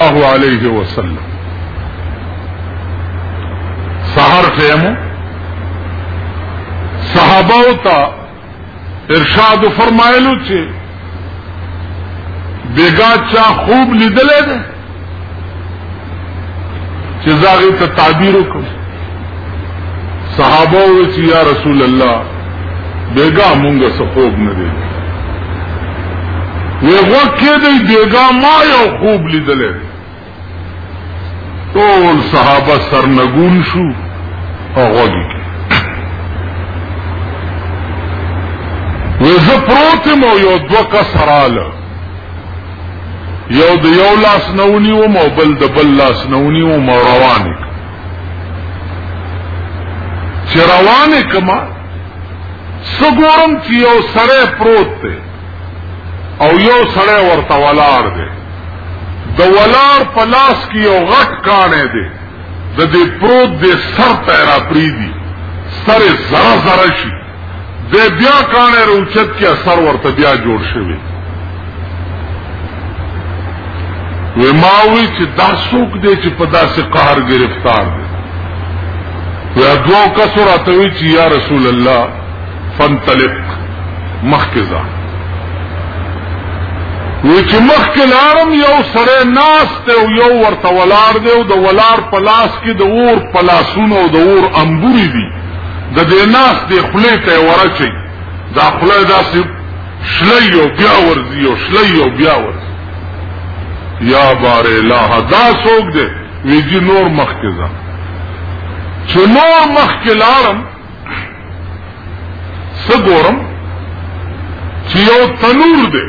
الله علیه وسلم سحر فهمو صحابه او تا ارشاد فرمایلو چې بیګا چا خوب لیدل دي چې زاغه ته تعبیر وکړ صحابه او چې یا رسول الله بیګا مونږ څه خوب نه دی وی وکه دی بیګا ما یو خوب لیدل ټول صحابه سرنګون شو او غوږی وی زه پروتم او یو دوه کسراله یو د یو لاس نونی و مو بل د بل لاس نونی و مو روانه چې روانه کما سګورم چې یو سره پروت دی او یو سره ورته ولار دی د ولار په لاس کې یو غټ کانه دی د دې پروت دی سر ته را پریدي سره زره زره شي دی بیا کانه روچت کې اثر ورته بیا جوړ شوی وی ماوی چې دا څوک دی چې په داسې قهر گرفتار دی یا دو کسو راته وی چې یا رسول الله فانطلق مخکې ځه وی چې مخکې لارم یو سره ناس دی او یو ورته ولاړ دی او د ولاړ په لاس کې د اور پلاسونه او د اور انبوري دي د دې ناس دې خلې ته ورچي دا خلې داسې شلې او بیا ورځي او شلې او بیا ورځي یا بار الہ دا سوګ دې ویجی نور مخ کې ځه چې نور مخ کې لاړم څه ګورم چې یو تنور دی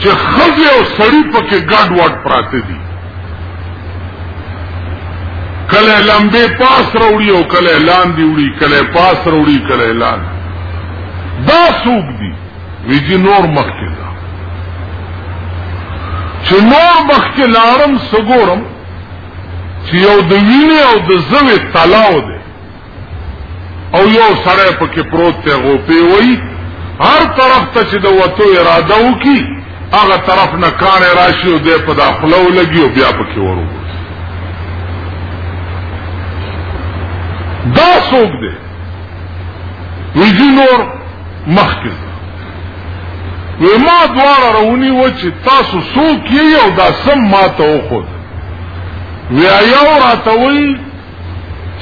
چې خځه او سړی پکې ګډ وډ پراته دي کله لمبه پاس وروړي او کله لاندې وړي کله پاس وروړي کله لاندې دا سوق دي ویجی نور مخکې دا چې نور مخکې لارم سګورم چې یو د وینې او د زوی تلاو دی او یو سره پکې پروت ته غوپی وای هر طرف ته چې د وته اراده وکي هغه طرف نه کان راشي او د په داخلو لګي او بیا پکې ورو دا څوک دی ویجی نور مخکې وی ما دواړه رونی و چې تاسو څوک یې او دا سم ما ته وخود وی یو راته وی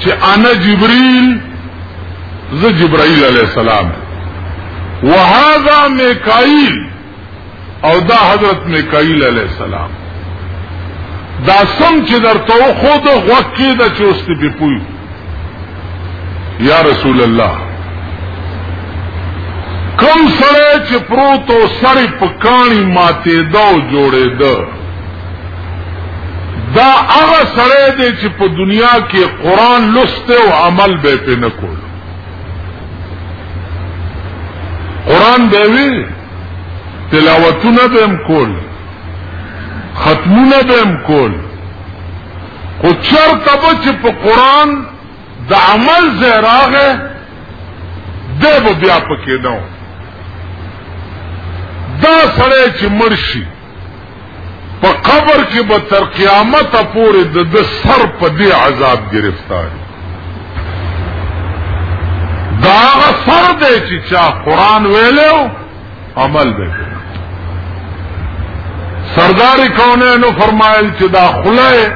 چې انا جبريل زه جبرائیل علیہ السلام وهذا میکائیل او دا حضرت میکائیل علیہ السلام دا سم چې درته خو د غوکې د چوست په پوي یا رسول الله کم سره چې پروت او سړی په کانی ماته دا جوړې ده دا هغه سره دی چې په دنیا کې قران لسته او عمل به په نه کول قران به وی تلاوتونه به هم کول ختمونه به هم کول خو چرته به چې په قران د عمل زراغه دی به بیا پکې نه دا سره چې مرشي په قبر کې به تر قیامت پورې د د سر په دې عذاب گرفتار دا سر دی چې چا قران ویلو عمل به سردار کونینو فرمایل چې دا خله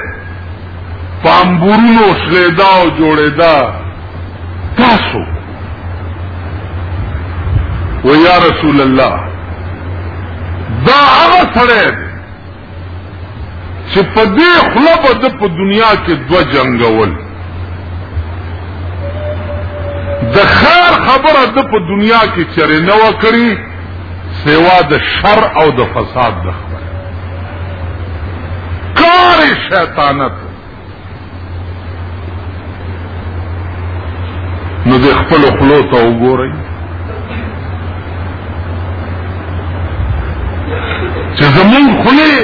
پامبورونو شلیدا او جوړیدا تاسو و یا رسول الله دا هغه سره چې په دې خله به د په دنیا کې دو جنگول د خیر خبره د په دنیا کې چرې نه وکړي سوا د شر او د فساد د خبره کار شیطانت نو د خپل خلو ته وګورئ چې زمون خلې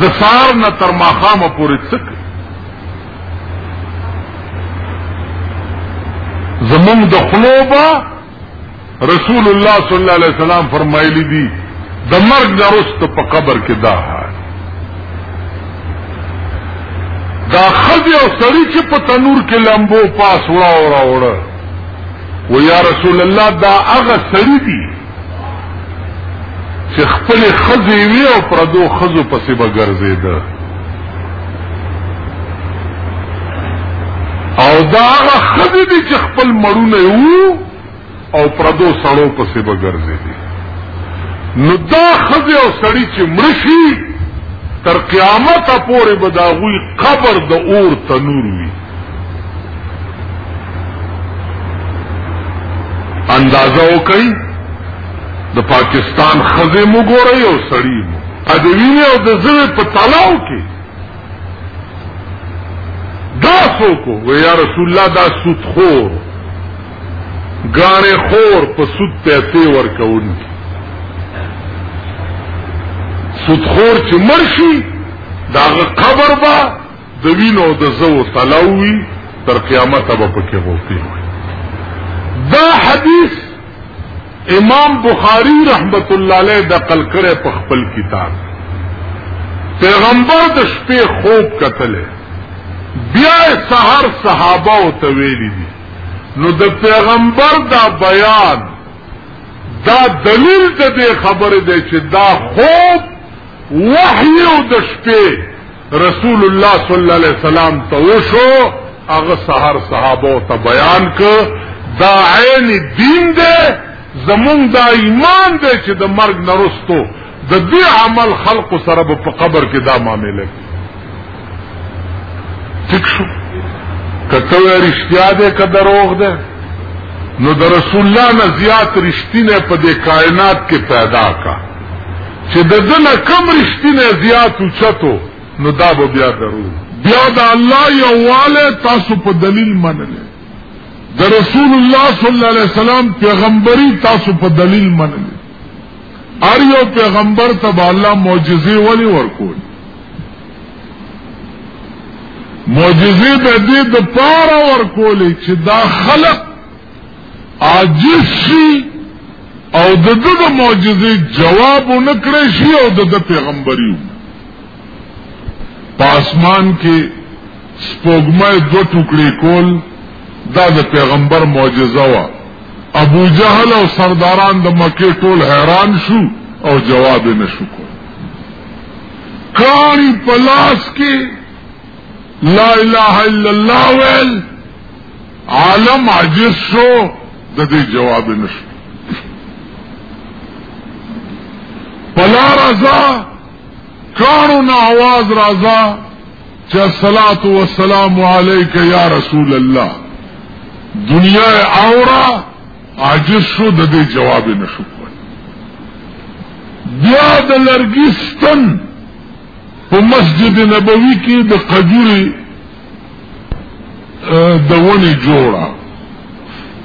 د سار نه تر ماخامه پورې څک زمون د خلو به رسول الله صلی الله علیه وسلم فرمایلی دي د مرګ نه وروسته په قبر کې دا حال دا خځه او سړی چې په تنور کې لمبو پاس وړا وړا وړا و یا رسول الله دا هغه سړی دی چې خپل خځه وی او پردو خځو پسې به ګرځیده او دا هغه خزې دي چې خپل مړونه وو او پردو سړو پسې به ګرځېدې نو دا خزې او سړی چې مړ شي تر قیامته پورې به د هغوی قبر د اور تنور وي اندازه وکړئ د پاکستان خزه مو ګورئ او سړی مو ادوینه او د زړه په تلاو کې دا څوک و یا رسول الله دا سود خور غاړه خور په سود پیسې ورکوونکی سود خور چې مرشي داغه قبر با د وینو د زو تلاوی تر قیامت به پکې غوتی دا حدیث امام بخاری رحمت الله علیه د قل کړه په خپل کتاب پیغمبر د شپې خوب کتلې بیا سحر صحابه او تویلی دي نو د پیغمبر دا بیان دا دلیل د دې خبره ده چې دا خوب وحی او د شپې رسول الله صلی الله علیه وسلم ته وشو هغه سحر صحابه ته بیان ک دا عین دین دی زمون دا ایمان دی چې د مرګ نرستو د دې عمل خلق سره په قبر کې دا معاملې ټیک شو کته رښتیا ده که دروغ ده نو د رسول الله نه زیات رښتینه په دې کائنات کې پیدا کا چې د دنه کم رښتینه زیات اوچتو نو دا به بیا درو بیا د الله یواله تاسو په دلیل منل د رسول الله صلی الله علیه وسلم پیغمبري تاسو په دلیل منل ار یو پیغمبر ته به الله معجزې ولې ورکول معجزې به دې د پاره ورکولې چې دا خلق عاجز شي او د دغه معجزې جواب ونکړي شي او د پیغمبري پاسمان کې سپوږمۍ دو ټوکړې کول دا د پیغمبر معجزه وا ابو جهل او سرداران د مکه ټول حیران شو او جواب نه شو کول کاری پلاس کې لا اله الا الله ویل عالم عجز شو د دې جواب نه شو پلا رضا کانو نه आवाज راځه چې صلوات و سلام علیک یا رسول الله دنیا اورا عاجز شو د دې جواب نشو بیا د لرګي ستن په مسجد نبوي کې د قجوري د ونې جوړه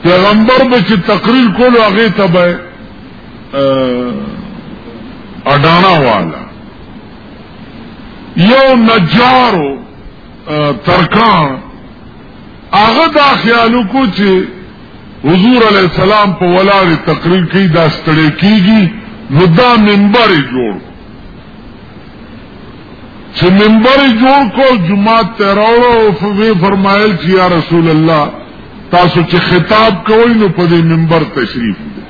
پیغمبر به چې تقریر کولو هغه ته به اډانا والا یو نجارو ترکان هغه دا خیالو کو چې حضور علی السلام په ولاړې تقریر کې دا ستړې کیږي نو دا منبر جوړ چې منبر جوړ کو جمعه ته راوړو او فوی فرمایل چې یا رسول الله تاسو چې خطاب کوئ نو په دې منبر تشریف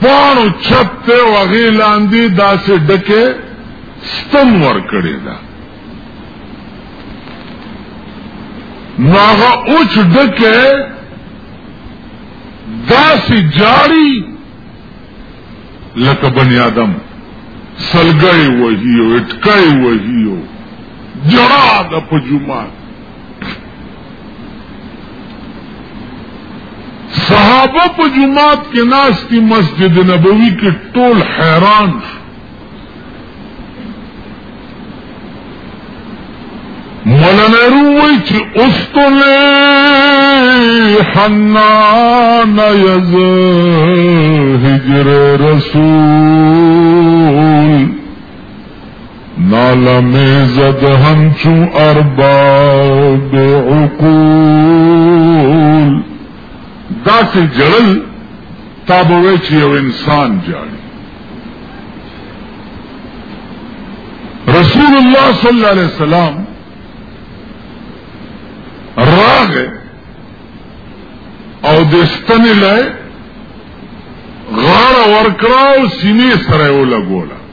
پانو چت ته وغی لاندې داسې ډکه ستن ور کړی دا نو هغه اوچ ډکه داسې جاری لکه بنی آدم سلګي وهیو اٹکای وهیو جرا د پجومان صحابه په جماعت کې ناشتي مسجد نبوي کې ټول حیران شو مولانا روی چې اوستل حنان یز هجر رسول نالمې زد هم چو ارباب عقول داسې جړل تا به وای چې یو انسان جاړي رسول الله صلی الله علیه وسلم راغ او د ستن لای غاړه ورکړه او سینې سره ولګوله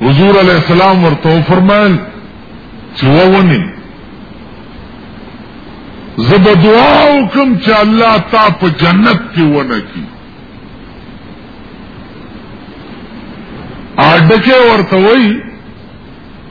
حضور علیہ السلام ورته فرمایل چې وونی زب دعا وکم چې الله تا په جنت کې ونه کی اډکه ورته وای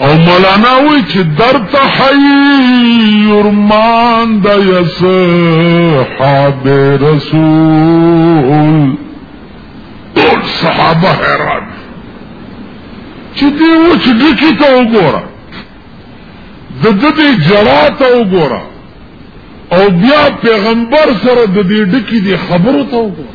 او مولانا وی چې در تحیر مان د یس حاب رسول ټول صحابه حیران چې دی و چې دکی ته وګوره د دې جړا ته وګوره او بیا پیغمبر سره د دې ډکی دی خبرو ته وګوره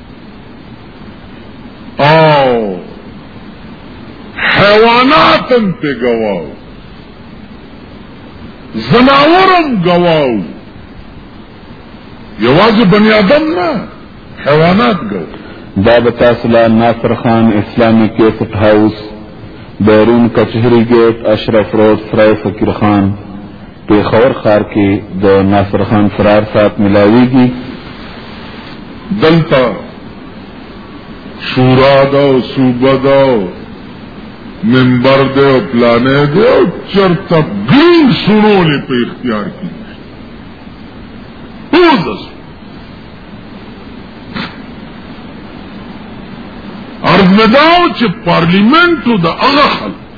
او حیواناتم پی گواو زناورم گواو یوازې بنی آدم نه حیوانات گواو دا به تاسو له ناصر خان اسلامي کیسټ هاوس بیرون کچهری ګیټ اشرف روډ سرای فقیر خان پېښور ښار کې د ناصر خان فرار سات ملاویږي دلته شورا دا او صوبه دا او ممبر دی او پلانې دی او چرته ګرین شنولې په اختیار کې اوس ارزمداو چې پارلیمنت د هغه خلک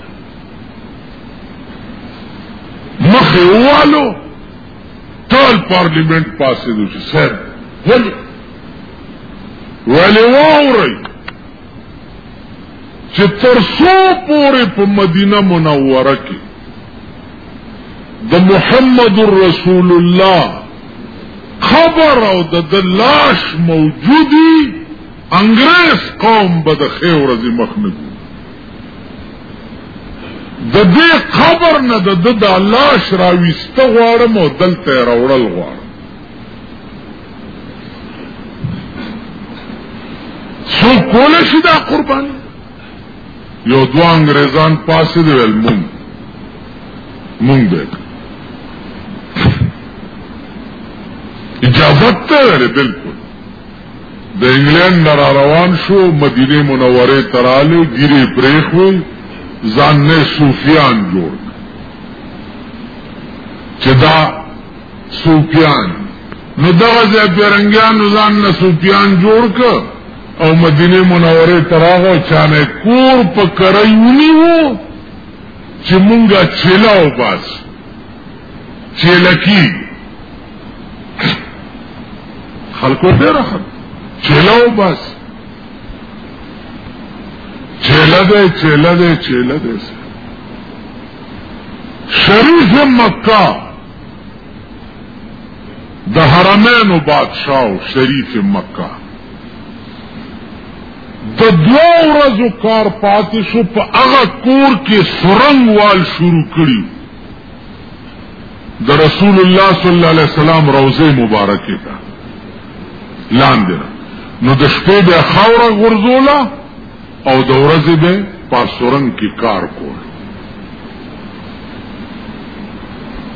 مخې والو ټول پارلیمنت پاسې دو چې صاحب ولې ولې واورئ چې تر څو پورې په مدینه منوره کې د محمد رسول الله خبر او د لاش موجودی انګريز قوم به د خیر ورځې مخ نه د دې قبر نه د د لاش راويسته غواړم او دلته راوړل غواړم څو کول شي دا قربان یو دو انګريزان پاسې دی ول مونږ مونږ به اجازه ته بالکل د انګلند نه را روان شو مدینه منوره ته رالی ګیرې پرېښوې ځان نه صوفیان جوړ چې دا صوفیان نو دغه ځای پیرنګیانو ځان نه صوفیان جوړ ک او مدینه منوره ته راغو چانه کور په کرای ونیو چې مونږه چیلاو باسو چیلکی خلکو ډیر خلک چیلو بس چیلا دے چیلا دے چیلا دے شریف مکہ د حرمین بادشاہ شریف مکہ د دو ورځو کار پاتې شو په هغه کور کې سرنګ وال شروع کړیو د رسول الله صلی الله علیه وسلم روزه مبارکه ده لاندې نو د شپې به خاور غرزولا او د ورځې به پاسورنګ کې کار کول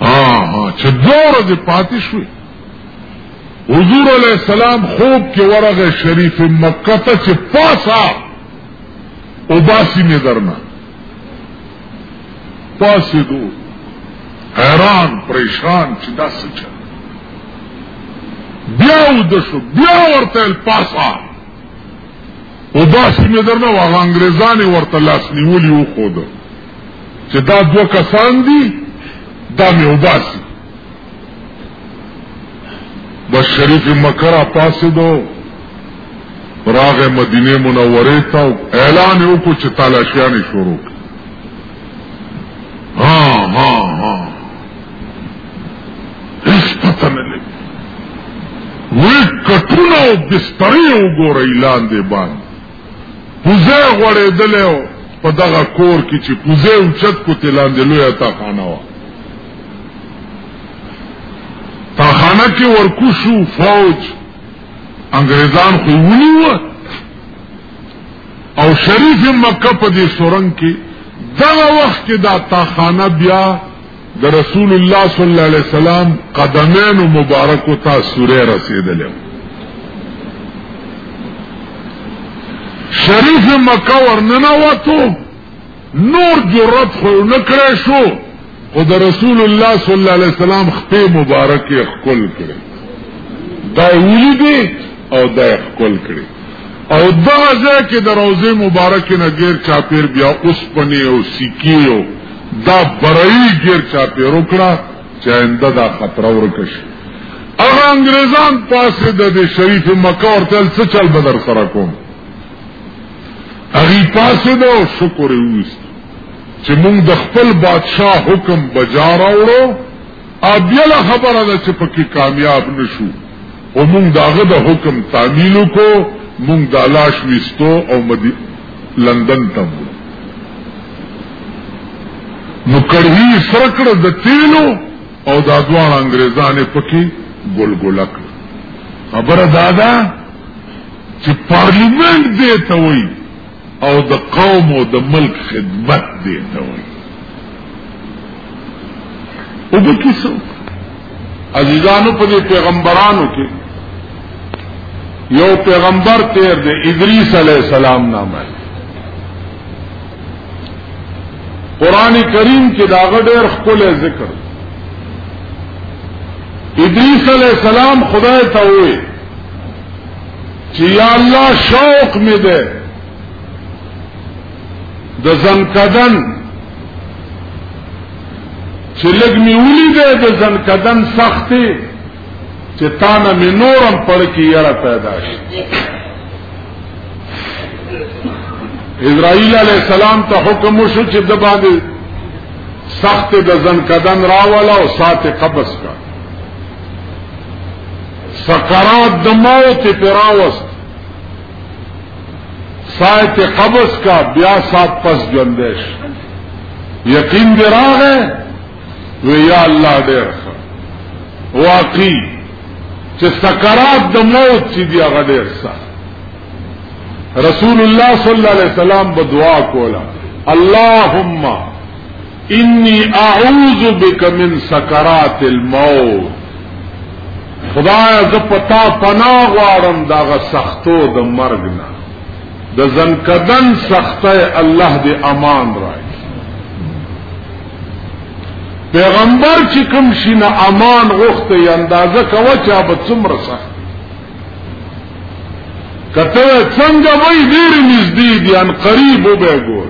ها ها چې دوره د پاتې شوې حضور علیہ السلام خوب کې ورغه شریف مکه ته چې پاسا او باسی می درنه پاسې دو حیران پریشان چې دا څه چل بیا ود شو بیا ورته پاسا او باسي مې درنه واه انګريزانې ورته لاس نیولي و خود چې دا دوه کسان دي دا مې وباسي بس شریف مکه را پاسېدو راغې مدینه منورې ته اعلان یې وکړو چې تالاشیانې شروع کړي ها ها ها هېڅ پته نه لګي وی کټونه او بسترې وګورئ لاندې باندې پوزه غوړېدلی و په دغه کور کې چې پوزه اوچت کو تې لاندې لویه تاخانه وه تاخانه کې ورکوشو فوج انګريزان خو ونیو او شریف مکه په دې سورنګ کې دغه وخت کې دا تاخانه بیا د رسول الله صلی الله علیه وسلم قدمین مبارک او تاسوره رسیدل شریف مکه ورننه وته نور جرأت خو یې نه کړی شو خو د رسول الله صلی الله علیه وسلم خپې مبارکې ښکل کړې دا یې ولیدې او دا یې ښکل کړې او دغه ځای کې د روضې مبارکې نه ګیر چاپېر بیا اوسپنې او سیکې او دا برایي ګیر چاپېر وکړه چې آینده دا خطره ورکه شي هغه انګریزان پاسې د دې شریف مکه ورته څه چل به در سره کوم هغه پاسې دا شکر وست چې موږ د خپل بادشاه حکم بجا راوړو او بیا له خبره ده چې پکې کامیاب نشو او موږ داغه د حکم تعمیل کو موږ د لاش وستو او مدي لندن ته نو کړهي سرکړه د تیلو او دا دوه انګريزانه پکې ګلګلک خبره دادا چې پارلیمنت دې ته وي او د قوم او د ملک خدمت دې ته وي او به کیسو عزیزانو په دې پیغمبرانو کې یو پیغمبر تیر دی ادریس علیہ السلام نام ہے قرآن کریم کې داغه ډېر خپل ذکر ادریس علیہ السلام خدای ته وې چې یا الله شوق مې ده د زنکدن چې لګ مې ولیده د زنکدن سختي چې تانه مې نورم پړ کې یاره پیدا شي اسرائیل علیہ السلام ته حکم وشو چې د باندې سخت د زنکدن راولا او سات قبض کا سکرات دماو تی پراوست سایت قبض کا بیا سات پس جندش یقین دی راغ ہے وی یا اللہ دیر خا واقعی چه سکرات دماو تی دی اغا دیر سا رسول اللہ صلی اللہ علیہ وسلم بدعا کولا اللہم انی اعوذ بک من سکرات الموت خدای ز پتا پنا غواړم دا غ سختو د مرګ نه د زنکدن سخته الله دې امان راي پیغمبر چې کوم شي نه امان غوښته یې اندازه کوي چې اب څومره سخت کته څنګه وای ډیر نږدې دي ان قریب وبه ګور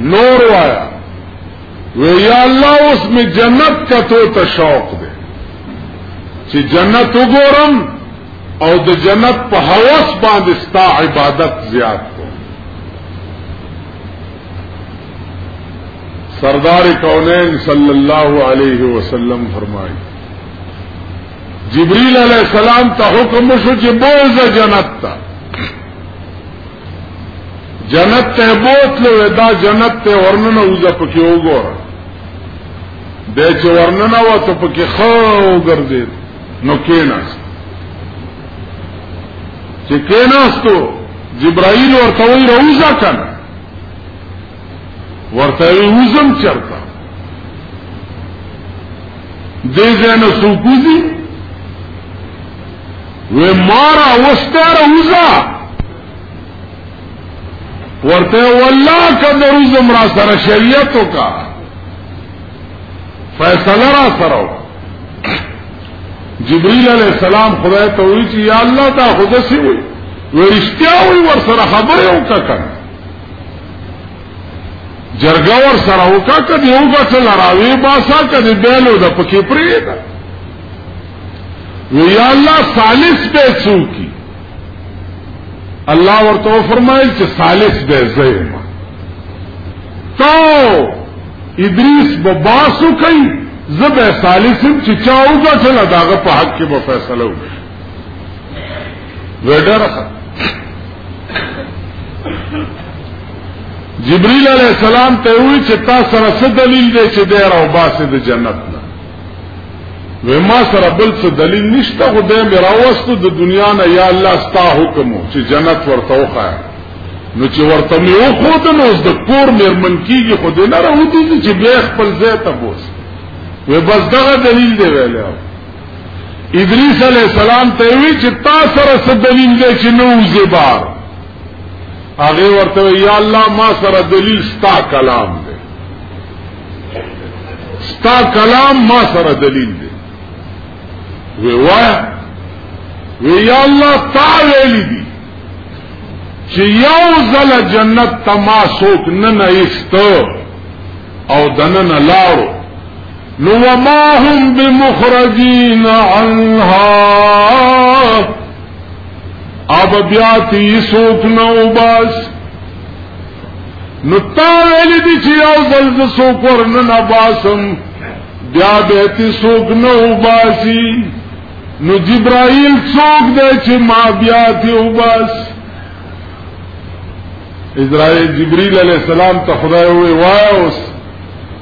نور وایا وی یا الله اوس می جنت کتو ته شوق دی چې جنت وګورم او د جنت په هوس باندې ستا عبادت زیات کو سردار کونین صلی الله علیه وسلم فرمایي جبريل عليه السلام ته حکم شو چې بوزه جنت ته جنت ته بوتلو دا جنت ته ورننه وځه پکې وګوره د چې ورننه و ته پکې خو ګرځې نو کیناس چې کیناستو جبرائیل ورته وی روزه کنه ورته وی وزم چرتا دې ځنه سوکوزي و مارا وستاره وزا ورته والله کده وزم را سره شریعت وکا فیصله را سره وکا جبريل عليه السلام خدای ته وی چې یا الله دا خدای سی وی ورشتیا وی ور سره خبره وکړه جرګه ور سره وکا کدی یو غټل راوی باسا کدی بیلو د پکې پرې دا وی یا الله ثالث به څوکي الله ورته فرمایل چې ثالث به زېما تو ادریس به باسو کوي زبه ثالثم چې چا وګټل داغه په حق کې به فیصله وکړي ویډر جبريل عليه السلام ته وی چې تا سره څه دلیل دی چې دی راو باسه د جنت نه و ما سره بل څه دلیل نشته خو دې مې راوستو د دنیا نه یا الله ستا حکم چې جنت ورته وخایا نو چې ورته مې وخوته نو د کور مېرمن کیږي خو دې نه راوتی چې بیا خپل ځای ته بوس و بس دغه دلیل دی ویلی ادریس علی السلام ته وی چې تا سره څه دلیل دی چې نو وزې بار هغه ورته یا الله ما سره دلیل ستا کلام دی ستا کلام ما سره دلیل دی وی وای وی یا الله تا ویلی دی چې یو ځل جنت تما سوک نه نه ایستو او دنن لارو نو وما هم بمخرجین عنها اب بیا تی سوک نو باس نو تا ویلی دی چی او زلز سوک ورنن باسم بیا بیتی سوک نو باسی نو جبرائیل سوک دے چی ما بیا تی او باس اسرائیل جبریل علیہ السلام تا خدای ہوئے وائے اس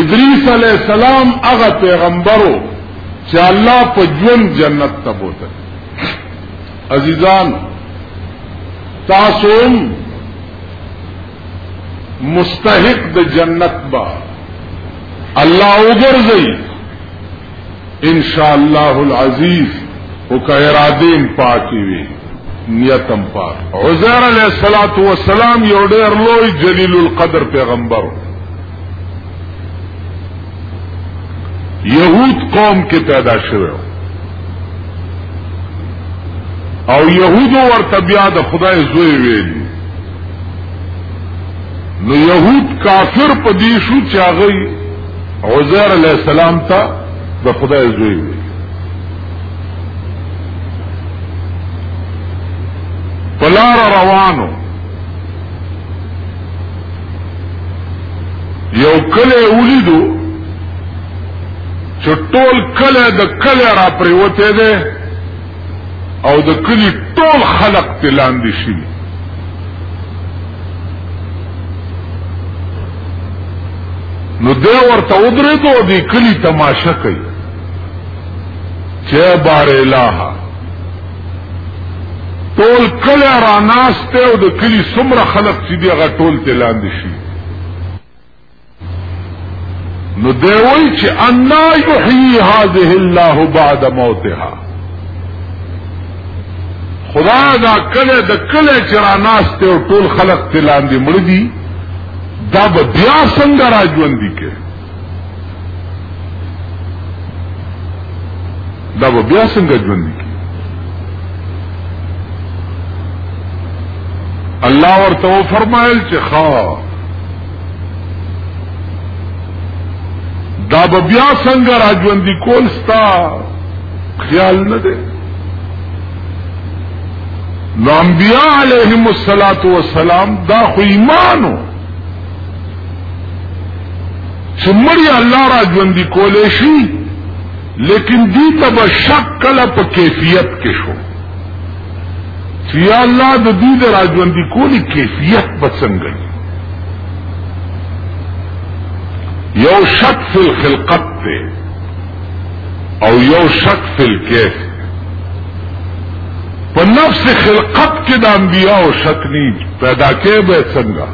ادریس علیہ السلام هغه پیغمبرو چې الله په ژوند جنت ته بوتل عزیزان تاسو مستحق د جنت با الله وګرځي ان شاء الله العزيز او که اراده پاکي وي نیتم پاک عزیر علیہ الصلات والسلام یو ډیر لوی جلیل القدر پیغمبر یهود قوم کې پیدا شوه او یهود ورته بیا د خدای زوی ویل نو یهود کافر پدې شو چې هغه عزیر علیہ السلام تا دا خدا زوی وی پلار روانو یو کله ولیدو چې ټول کله د کله را پریوته ده او د کلی ټول خلق تلاندې شي نو دی ورته ودرېدو او دی کلی تماشه کوي چې بار الهه ټول کله را ناشته او د کلی څومره خلق چې دی هغه ټول تلاندې شي نو دی وای چې انا یحیی هذه الله بعد موتها خدا دا کله د کله چې را ناشته او ټول خلق تلاندې مړ دي دا به بیا څنګه راځوند دي کې دا به بیا څنګه ژوند دي الله ورته فرمایل چې خا دا به بیا څنګه راځوندي کول ستا خیال نه دی نو انبیاء علیهم الصلاۃ والسلام دا خو ایمانو چې مړی الله را ژوندې کولې شي لیکن دې تب شک کله په کیفیت کې شو چې یا الله د دې د راجوندي کولی کیفیت به څنګه یو شک فی الخلقت ته او یو شک فی الکیف په نفس خلقت کې د انبیاء او شک نی پیدا کې به څنګه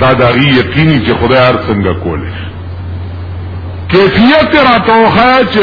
دا دا یقیني چې خدای هر څنګه کولی کیفیت راته وخایا چې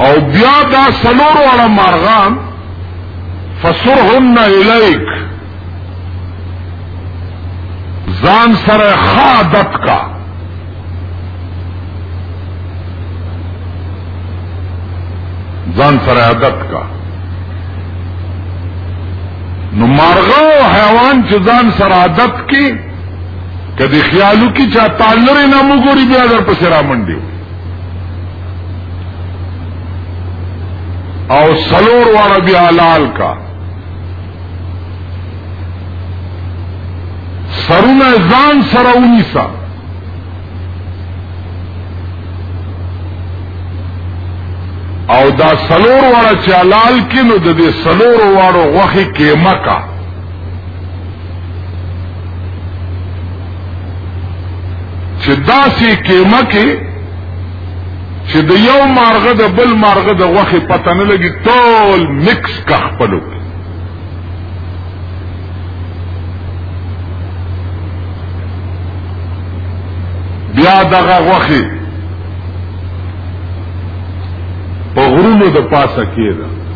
او بیا دا سلور والا مارغان فسرهن الیک ځان سره خادت کا ځان سره عادت کا نو مارغه او حیوان چې ځان سره عادت کی کدی خیالو کی چا تالر نه مو ګوري بیا در پسې را منډي او سلور واړه بیا لال کا سرونه ځان سره ونیسا او دا سلور واړه چالال کې نو د دې سلور واړو وخی کې مکه چې داسې کېمه کې چې د یو مارغه د بل مارغه د غوښې پته نه لګي ټول مکس کا خپلو بیا دغه غوښې په غرونو د پاسه کېده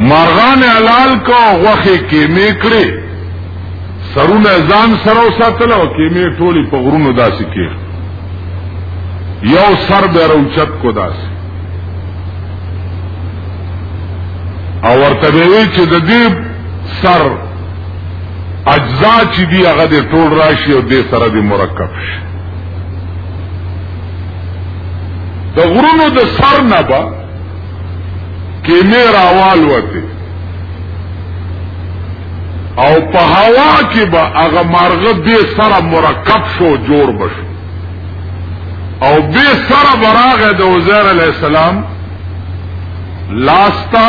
مارغان حلال کو غوخه کې میکړي سرونه ځان سره ساتل او کې می ټولي په غرونو داسې کې یو سر به روچت کو داسې او ورته وی چې د دې سر اجزا چې دی هغه د ټول راشي او د سره د مرکب شي د غرونو د سر نه به کیمه راوال وته او په هوا کې به هغه مرغه به سره مرکب شو جوړ بشو او به سره براغه د وزیر علی السلام لاستا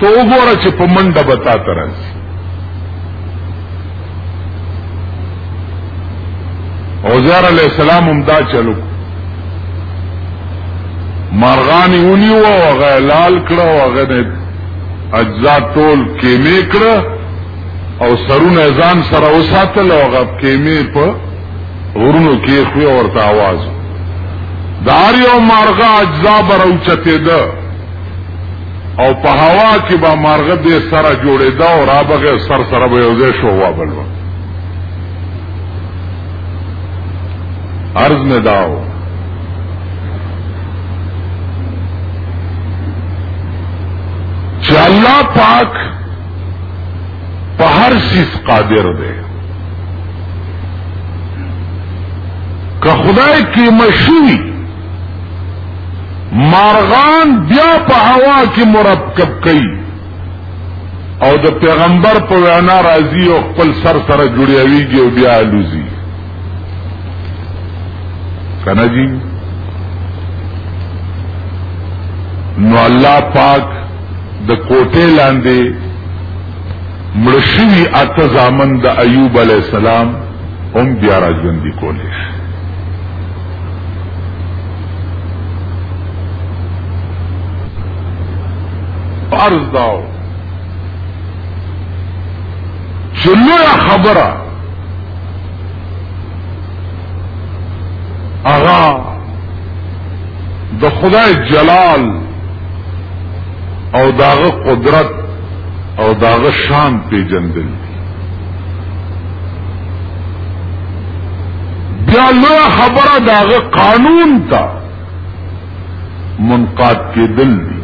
ته وګوره چې په منډه به تا ته راځي عزیر علیه السلام هم دا چلو مرغان یې ونیو او هغه یې لال کړه او هغه نه اجزا ټول کیمې کړه او سرونه یې ځان سره وساتل او هغه کیمې په غرونو کې یې ورته اواز د هر یو مرغه اجزا به راوچتېده او په هوا کې به مارغه دې سره جوړېده او را بغه سر سره به یو ځای شو وا بل وه عرض مې داو چې الله پاک په هر سیس قادر دی که خدای کې مشوي مارغان بیا په هوا کې مرکب کوي او د پیغمبر په وینا راځي او خپل سر سره جوړیږي او بیا الوزي کنه جی نو الله پاک د کوټه لاندې مړشوی اته زامن د ایوب علی السلام هم بیا را ژوندي کولی شي عرض داو چې لویه خبره هغه د خدای جلال او داغه قدرت او داغه شان پیجندل بیا لویا خبره داغه قانون تا منقاد کې دل دی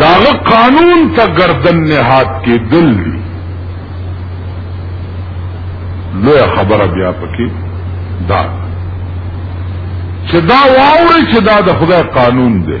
داغه قانون تا گردن نهاد کې دل دی لویا خبره بیا پکې دا چې دا واوري چې دا د خدای قانون دی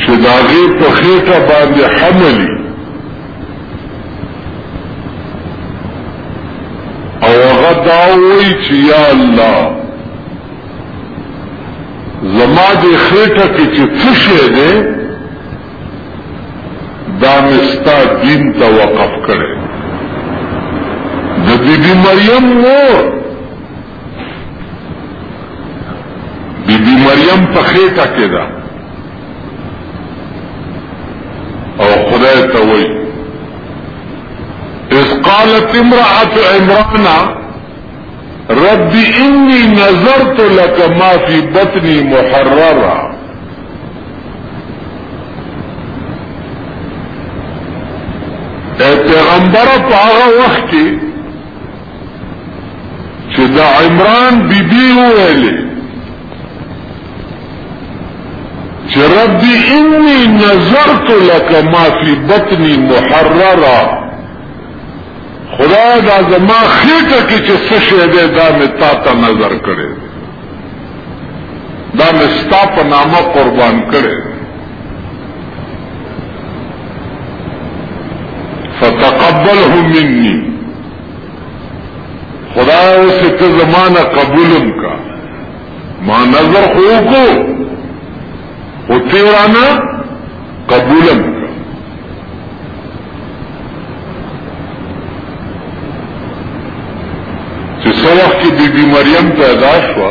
چې داغه په خېټه باندې حملي او هغه دا وایي چې یا الله زما دې خېټه کې چې څه شی دی دا مستا دین ته وقف کړي د بیبي مریم مور بی بی مریم په خېټه کې ده او خدای ته وایي اذ قالت امرأة عمران رب انی نظرت لك ما في بطني محررا اے پیغمبر په هغه وخت کې چې د عمران بیبي وویلې چې رب انی نظرت لك ما فی بطنی محررا خدای دا زما خېټه کې چې څه شی دی دا مې تا ته نظر کړی دا مې ستا په نامه قربان کړی فتقبله مني خدا اوس ته زمانہ قبولم کا ما نظر خو کو او تیرانا قبولم کا چې سوخ کې بی بی مریم پیدا شو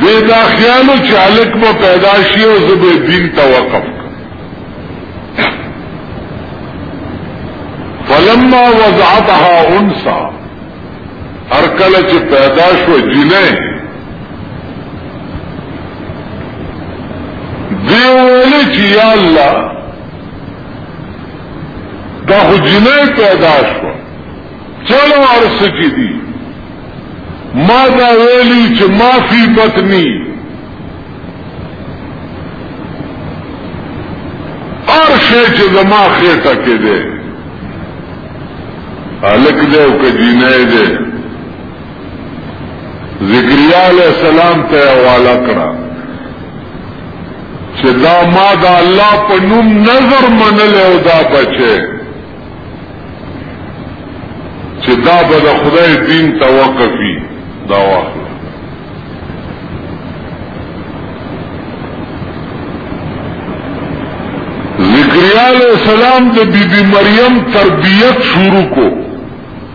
دې دا خیالو چې الک مو پیدا شي او زبې دین ته وقف فلما وضعتها انسا هر کله چې پیدا شو جنې دی ویل چې یا الله دا خو جنې پیدا شو چلو ارس کی دی ما دا ویلی چې ما فی بطنی هر شی چې زما خېټه کې دی هلک دی او که جینۍ دی ذکریا علیه السلام ته یې حواله کړه چې دا ما د الله په نوم نظر منلی او دا بچی چې دا به د خدای دین ته وقفي دا واخله ذکریا علیہ السلام د بیبي مریم تربیت شروع کو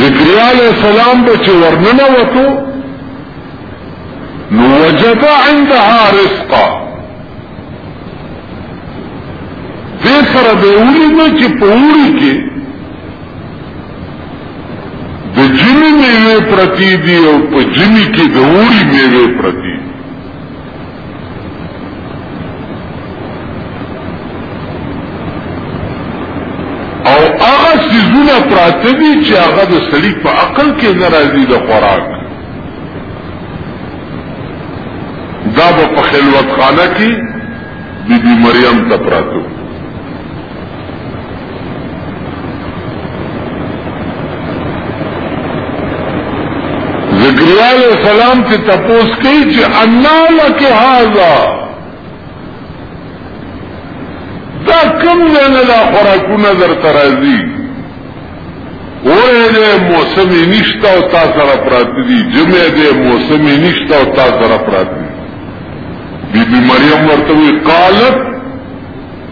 ذکریا علیہ السلام بچ ورننا وتو نو وجد عندها رزقا دې سره به وړي نو چې په وړي کې د جمی میوه پرتی دی او په جمی کې د وړي میوه پرتی او هغه سيزونه پراته دي چې هغه د سړي په عقل کې نه راځي د خوراک دا به په خلوت خانه کې بی بی مریم ته پراته ذکریا علیہ السلام ته تپوس کوي چې انا لک هاذا دا کوم نه دا خوراکونه در ترازی وره دې موسم نشتا او تا سره پراته دي جمعه دې موسم نشتا او تا سره پراته دي بی بی مریم ورته قالت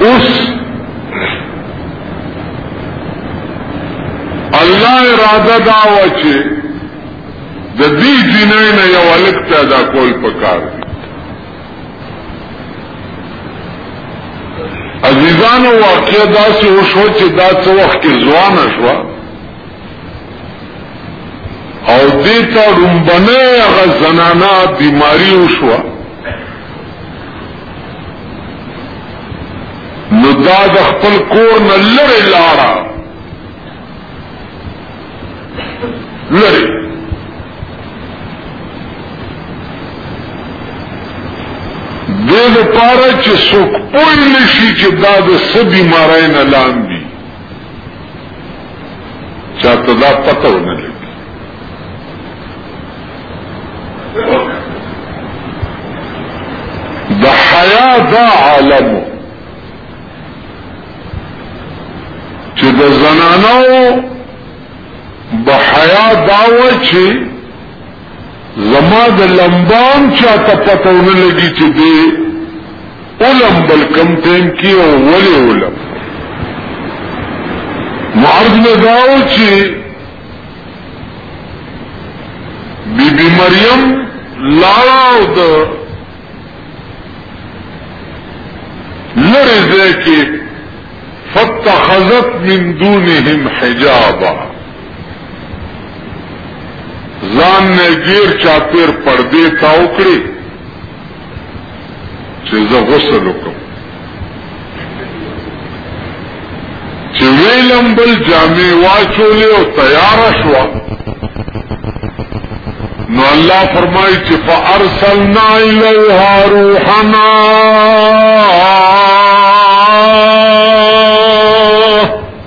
اوس الله اراده دا و چې د دې جنې نه یو الک پیدا کول پکار دي عزیزانو واقعا دا څه وشو چې دا څه وخت کې ځوان شو او دیتا رنبنه اغا زنانا بیماری وشوا نو دا د خپل کور نه لره لاړه لره دې لپاره چې څوک پوه نشي چې دا د سبي مارای نه لاندې چاته دا پته ونه لګي د حیا دا عالم چې د زنانو بحیا دا و چې زما د لمبام چاته پته ونه لګي چې دی علم بل کم ټیم کې او ولې علم نو عرض مې دا و چې بی بی مریم لاړه او د لرې ځای کې فاتخذت من دونهم حجابا ځان نه غیر چاپیر پردې تاو کړې چې زه غسل وکم چې ویلم بل جامې واچولې او تیار شو نو الله فرمایي چې فارسلنا الیها روحنا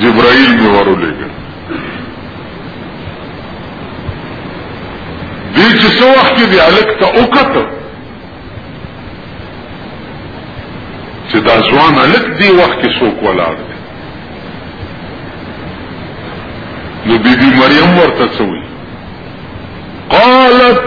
جبرائیل می ورو لګل دې چې څو وخت کې دی الک ته وکړه چې دا ځوان الک دی وخت کې څوک ولاړ دی نو بی بی مریم ورته څوي قالت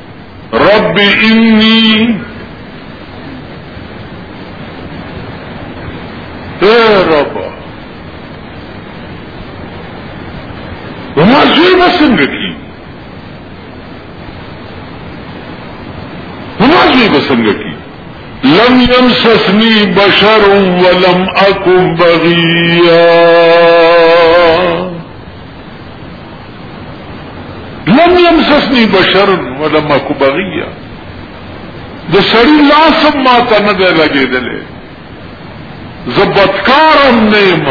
رب اني يا رب وما زي بس انك وما زي بس انك لم يمسسني بشر ولم اكن بغيا لم يمسسني بشر ولم اكو بغيا د سړی لاسم ما ته نه دی لګېدلی زه بدکارم نه یم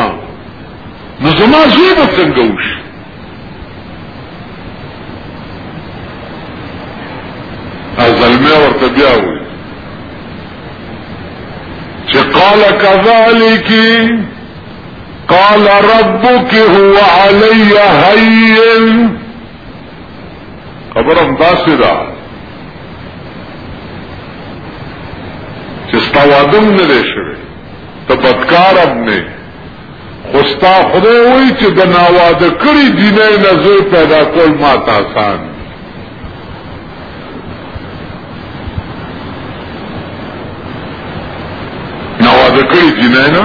نو زما زوی به څنګه وشي زلمی ورته بیا وایي چې قال کذالک قال ربك هو علي هين خبر هم داسې ده چې ستا وادم نه دی شوی ته بدکار هم نه خو ستا خدای وایي چې د ناواده کړي دینه نه زوی پیدا کول ما ته آسان دی ناواده کړي دینه نه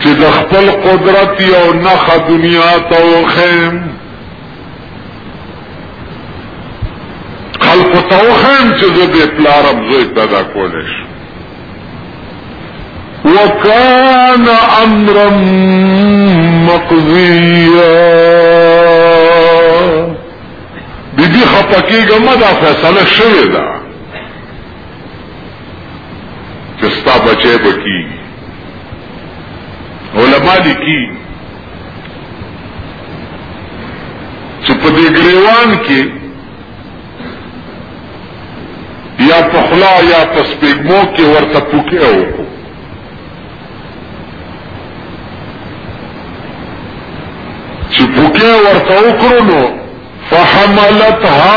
چې د خپل قدرت یو نخه دنیا ته وخیم خلق ته وخیم چې زه د پلارم زوی پیدا کولی شم وكان امرا مقضيا بيبي خپکیږه ما دا فیصله شوه ده چې ستا بچی به کېږي علما لیکي چې په دې ګریوان کې یا په خلا یا په سپېږمو کې ورته پوکې وکړو چې پوکې ورته وکړو نو فحملتها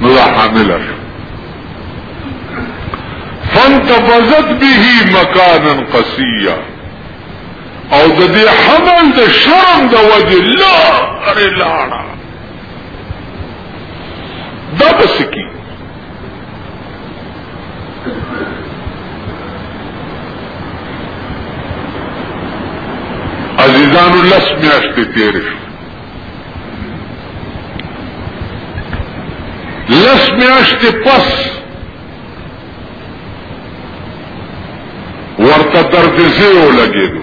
نو دا حامل شو فانتبذت به مکانا قصیا او د دې حمل د شرم د وجه لا اره لاړه دا بس کی عزیزان لس میاشتې تیر شو لس میاشت پس ورته درد زیو لګیدو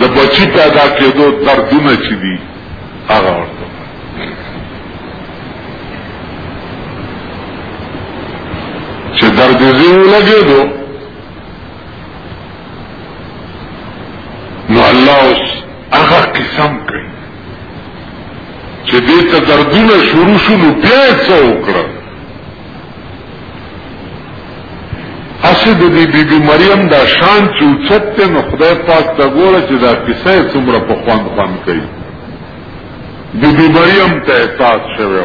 د بچی پیدا کېدو دردونه چې دي هغه ورته چې درد زیو لګیدو نو الله اوس هغه قسم کوي چې دې ته دردونه شروع شو نو بیا څه وکړه اسه د دې بیبي مریم دا شان چې اوچته نو خدای پاک دا ګوره چې دا قصه څومره په خوان خوان کوي بیبي مریم ته احساس شوه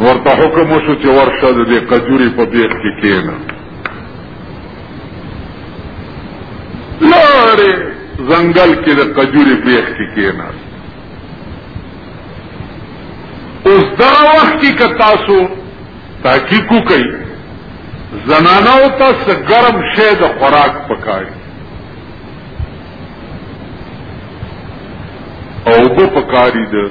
ورته حکم وشو چې ورشه د دې قجوري په بیخ کې کېنه لارې ځنګل کې د قجوري بیخ کې کېنه اوس دا وخت کې که تاسو تحقیق وکړئ زنانو ته څه ګرم شی د خوراک پکاري او اوبه پکاري د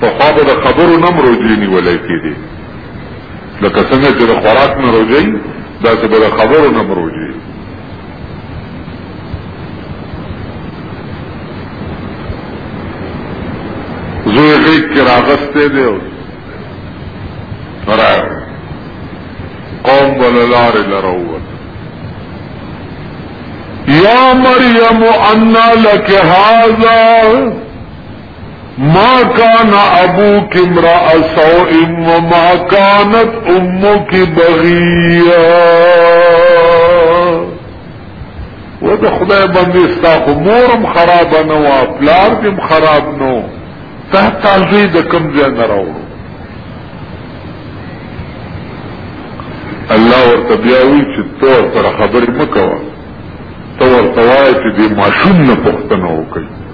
پخوا به د خبرو نه روژې نیولی کېدې لکه څنګه چې د خوراک نه روژې داسې به د خبرو نه روژې زه یې غېږ کې راغستی دی او راغی قوم به له لارې لره ووت یا مریم انا لک هذا ما کان ابو کی مرا اسو ام ما کانت امو کی بغیه و د خدای باندې ستا خو مورم خراب نه و پلار دې خراب نو ته تاسو د کم ځای نه راوړو الله ورته بیا وی چې تو سره خبرې مکوه تو ورته وایې چې دې ماشوم نه پښتنه وکړي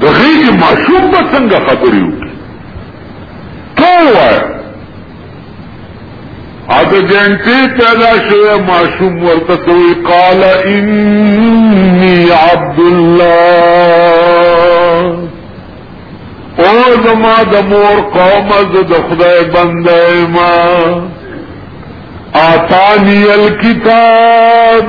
د غیږې ماشوم به څنګه خبرې وکړي ته ووایه د ګنټې پیدا شوی ماشوم ورته کوي قال انی عبد الله او زما د مور قوم از د خدای بنده ما آتانی الكتاب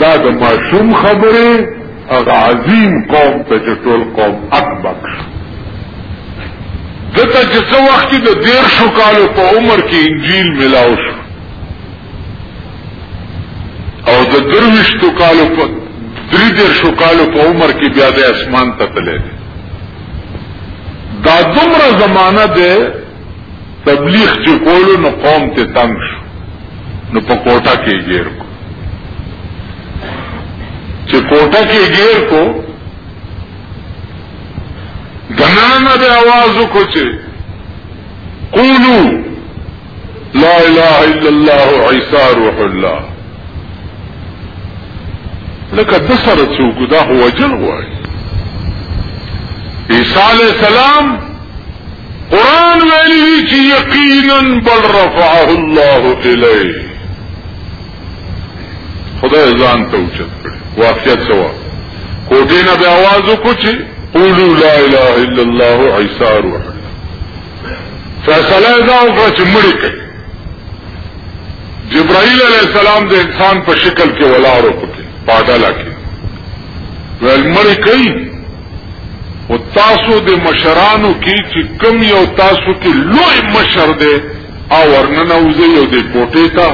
دا د ماشوم خبره هغه عظیم قوم ته چې ټول قوم اکبک شو دته چې څو وخت د دیر شو کالو په عمر کې انجیل ملاو شو او د درویشتو کالو په دری دیر شو کالو په عمر کې بیا د اسمان ته تللی دا دومره زمانہ ده تبلیغ چې کولو نو قوم ته تنگ شو نو په کوټه کې ګیر کو چې کوټه کې ګیر کو دنانه به आवाज وکړي چې قولو لا اله الا الله عیسی روح الله لکه د سره څوک دا هو وجل وای عیسی علی السلام قرآن ویلی چی یقینا بل رفعه الله الی خدای ځان ته اوچت کړي واقعیت سوا کوټې نه به आवाज وکړي چې قولوا لا اله الا الله عیسی روح فیصله دا وکړه چې مړی کړي جبرائیل علیہ السلام د انسان په شکل کې ولاړو پکې پاډا لکه ول مړی کړي او تاسو د مشرانو کې چې کم یو تاسو کې لوی مشر دی او ورننه وځي یو د کوټې ته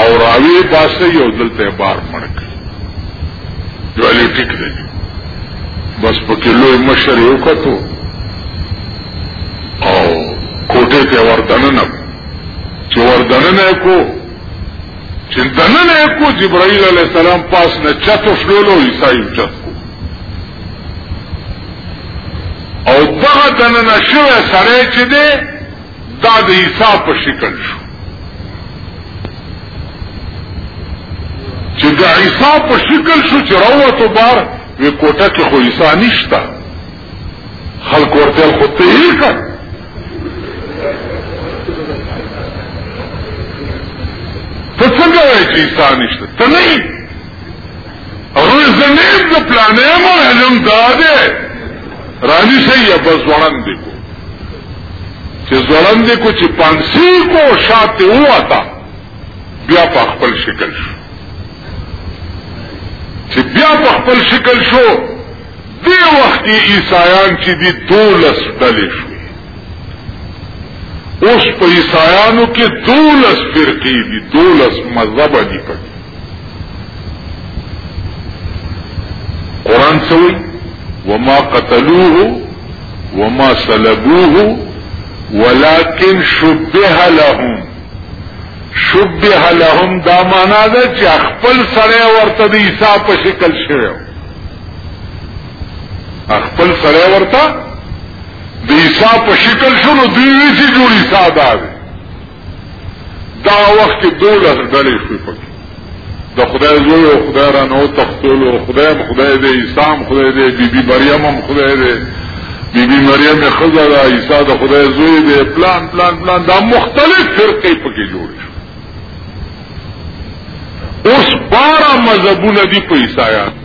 او راوی باسه یو دلته بار مړ کړي جوالي ټیک دی بس پکې لوی مشر یو کتو او کوټې ته وردننه چې وردننه کو چې دننه کو جبرائیل علیہ السلام پاس نه چتو شلولو عیسائی چتو او دغه دننه شوه سره چې ده دا د حساب په شکل شو چې د حساب په شکل شو چې راوته بار وی کوټه کې خو حساب نشته خلق ورته خو ته یې کړ ته څنګه وایې چې حساب نشته ته نه او زمین د پلانې مو علم دا دی رانی سي یا بس ځوړن دی کو چې ځوړن دی کو چې پانسی کو شاته واتا بیا په خپل شکل شو چې بیا په خپل شکل شو دی وخت عیسایان چې دی دولس ډلې شو اوس په عیسایانو کې دولس فرقې دي دولس مذهب دي پکې قرآن سوي وما قتلوه وما سلبوه ولكن شبه لهم شبه لهم دا معنا ده چې خپل سره ورته د عیسی په شکل شوی خپل سره ورته د عیسی په شکل شنو دوی چې جوړی ساده دا وخت کې دولس ډلې شوې پکې د خدای زوی او خدای را نو تختول او خدای هم خدای دی عیسی هم خدای دی بیبي مریم هم خدای دی بیبي مریم یې ښځه ده عیسی د خدای زوی دی پلان پلان پلان دا مختلف فرقې پکې جوړ شو اوس بارا مذهبونه دي په عیسایانو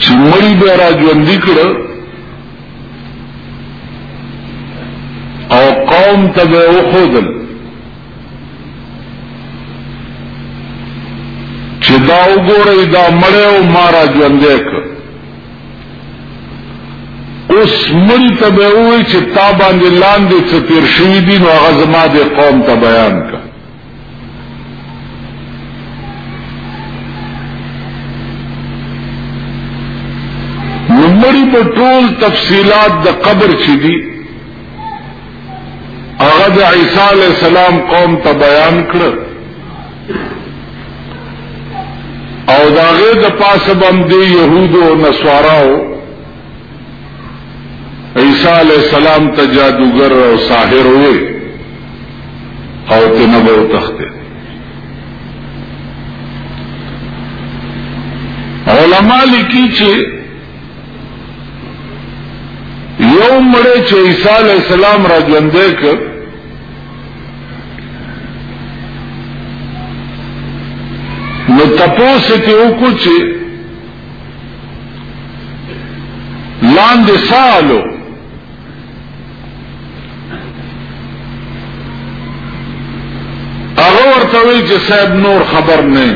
چې مړی بیا را ژوندي کړ او قوم ته به وښودل چې دا وګورئ دا مړی او ما را ژوندی کړ اوس مړی ته به ووایي چې تا باندې لاندې څه تېر شوي دي نو هغه زما د قوم ته بیان کړ نمبری په ټول تفصیلات د قبر چې دي هغه د عیسی علی السلام قوم ته بیان کړ او داغه د پاسه باندې يهودو او نصاراو عیسی علیہ السلام ته جادوګر او ساحر وې او تنبو تخته علما لیکي چې یو مړ چې عیسی علیہ السلام را ژوندې ک نو تپوس ته وکړي لاندې سالو هغه ورته ویل چې صاحب نور خبر نه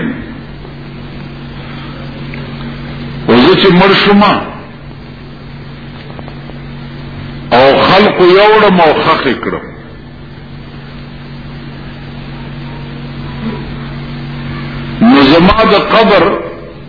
وزه چې مړ شوم او خلق یوړم او خخ کړم نو زما د قبر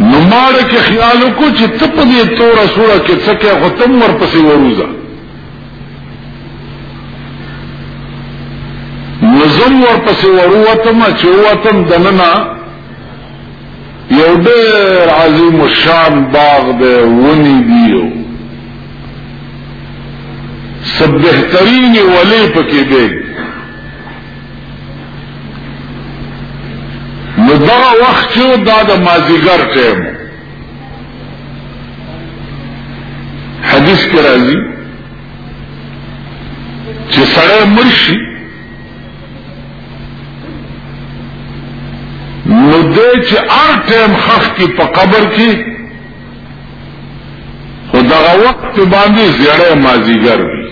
نو ماړه کې خیال وکړو چې ته په دې توره سوره کې څه کې خو تم ورپسې وروزه نظم ورپسې وروتم چې وتم دننه یو ډېر عظیم شان باغ دی ونی دیو سب بهترین ولی پکې دی نو دا وخت چې دا د مازیګر ټیم حدیث کې راځي چې سړی مرشي نو دې چې هر ټیم خخ کې په قبر کې خو دغه وخت باندې زیړې مازیګر وي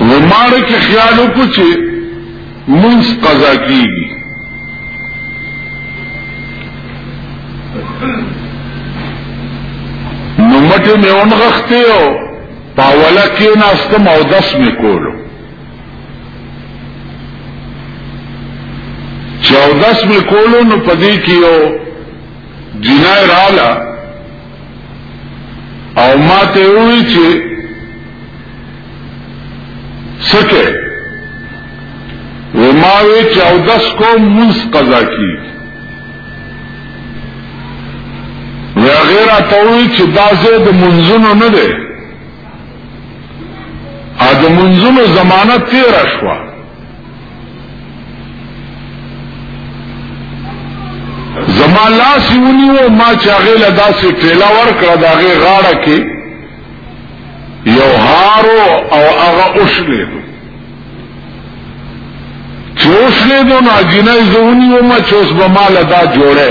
وماره کې خیال وکړو چې مونږ قضا کیږي نو مټه مې اونغخته او پاولا کې ناستم او دس مې کولو چې او داس مې کولو نو پدې کې یو جنای رااله او ما ته وی چې سکه وماوی چې او داس کو منس قضا کی وغیرہ ته وی چې دا زه د منځونو نه ده ا د منځونو زمانہ تیر شوا زما لاس ونیو ما چاغه له داسې ټیلا ورکړه داغه غاړه کې یو هارو او هغه اوښلې چې اوښلې نو اجینای زونی و ما چې اوس به مال دا جوړه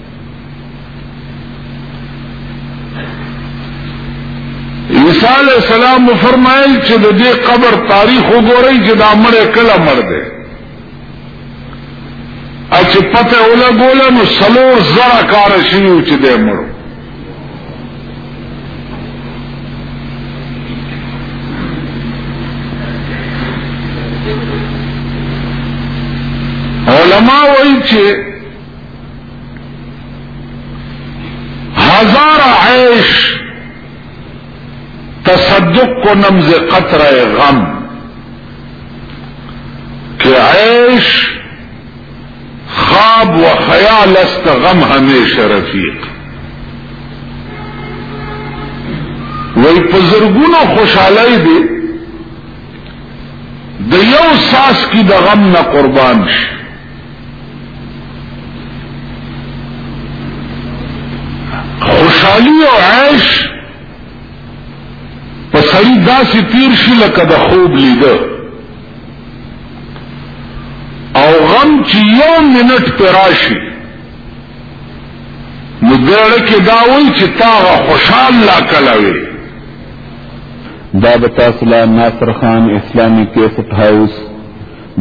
عیسی علیہ السلام فرمایل چې د دې قبر تاریخ وګورئ چې دا مړ کله مړ دی اچ پته ولا ګوله نو سلور زرا کار شیو چې دې مړ علماء وایي چې هزار عیش تصدق کو نمز قطر غم کہ عیش خواب و خیال است غم ہمیشہ رفیق وی پزرگون و خوشحالی دی د یو ساس کی د غم نه قربان شي خوشحالی او عیش په سړی داسې تیر شي لکه د خوب لیده او غم چې یو منټ پر راشي نو دړه کې دا وای چې تا خوشحال لا کلاوي دا بتا سلام ناصر خان اسلامی کیسټ هاوس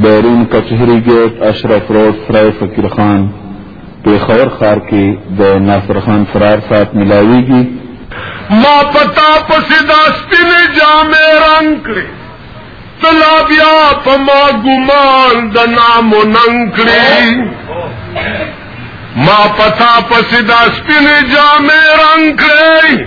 بیرون کچهری ګیټ اشرف روډ سرای فقیر خان پیښور ښار کې د ناصر خان فرار سات ملاویږي ما پتا پسې دا سپینې جامې رنګ کړې ته لا بیا په ما ګمان د نامو ننګ کړې ما پتا پسې دا سپینې جامې رنګ کړې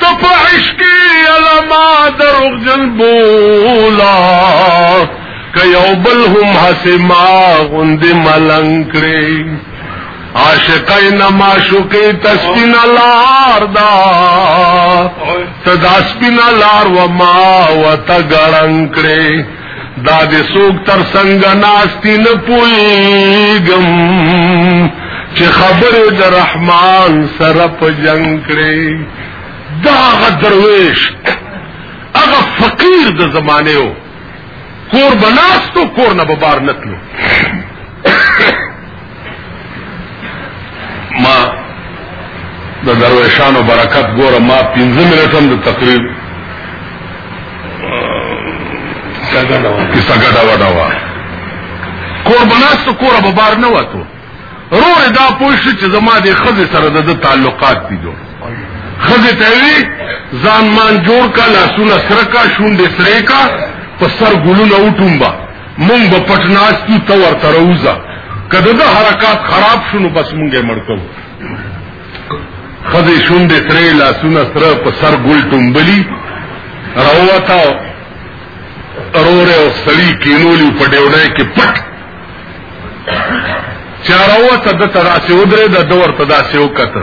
ته په عشق علما دروغجن بولا که یو بل هم هسې ما غوندې ملنګ کړې عاشقای نما شوکی تسپین لار دا تدا سپین لار و ما و تا گرنگ کرے دا د سوق تر څنګه ناشتي نه پويګم چې خبره د رحمان سره په جنگ کړي دا غدرويش هغه فقیر د زمانه و کور بناستو کور نه ببار نتلو ما د درویشانو برکت ګوره ما پنځه منټ هم د تقریر کیسه ګډه وډه وه کور به ناستو کوره به بار نه وتو رور دا پوه شو چې زما د ښځې سره د ده تعلقات دي جوړ ښځې ته وي ځان مان جوړ کا لاسونه سره کا شونډې سرې کا په سر ګلونه وټومبه مونږ به پټ ناست یو ته ورته روزه که د ده حرکات خراب شو نو بس مونږ یې مړ کوو ښځې شونډې سرې لاسونه سره په سر ګل ټومبلي راووته روره او سړي کینولي په ډیوډۍ کې پټ چې راووته ده ته داسې ودرېده ده ورته داسې وکته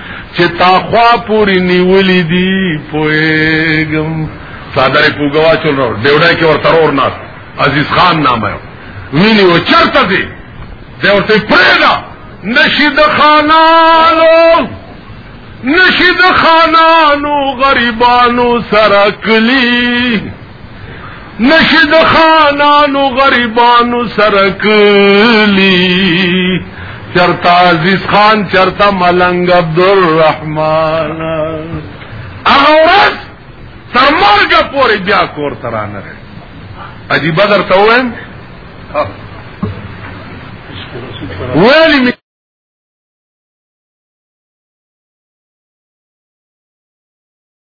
چې تا خوا پوری نیولې دي پوېګم صادره پوګوا چول نو ډیوډای کې ورته ور ناس عزیز خان نامه ویني و چرته دي دا ورته پرېدا نشید خانانو نشید خانانو غریبانو سره کلی نشد خانانو غریبانو سرکلی چرتا عزیز خان چرتا ملنګ عبدالرحمن هغه ورځ تر مرګه پورې بیا کور ته رانه عجیب در ته وایم ویلی می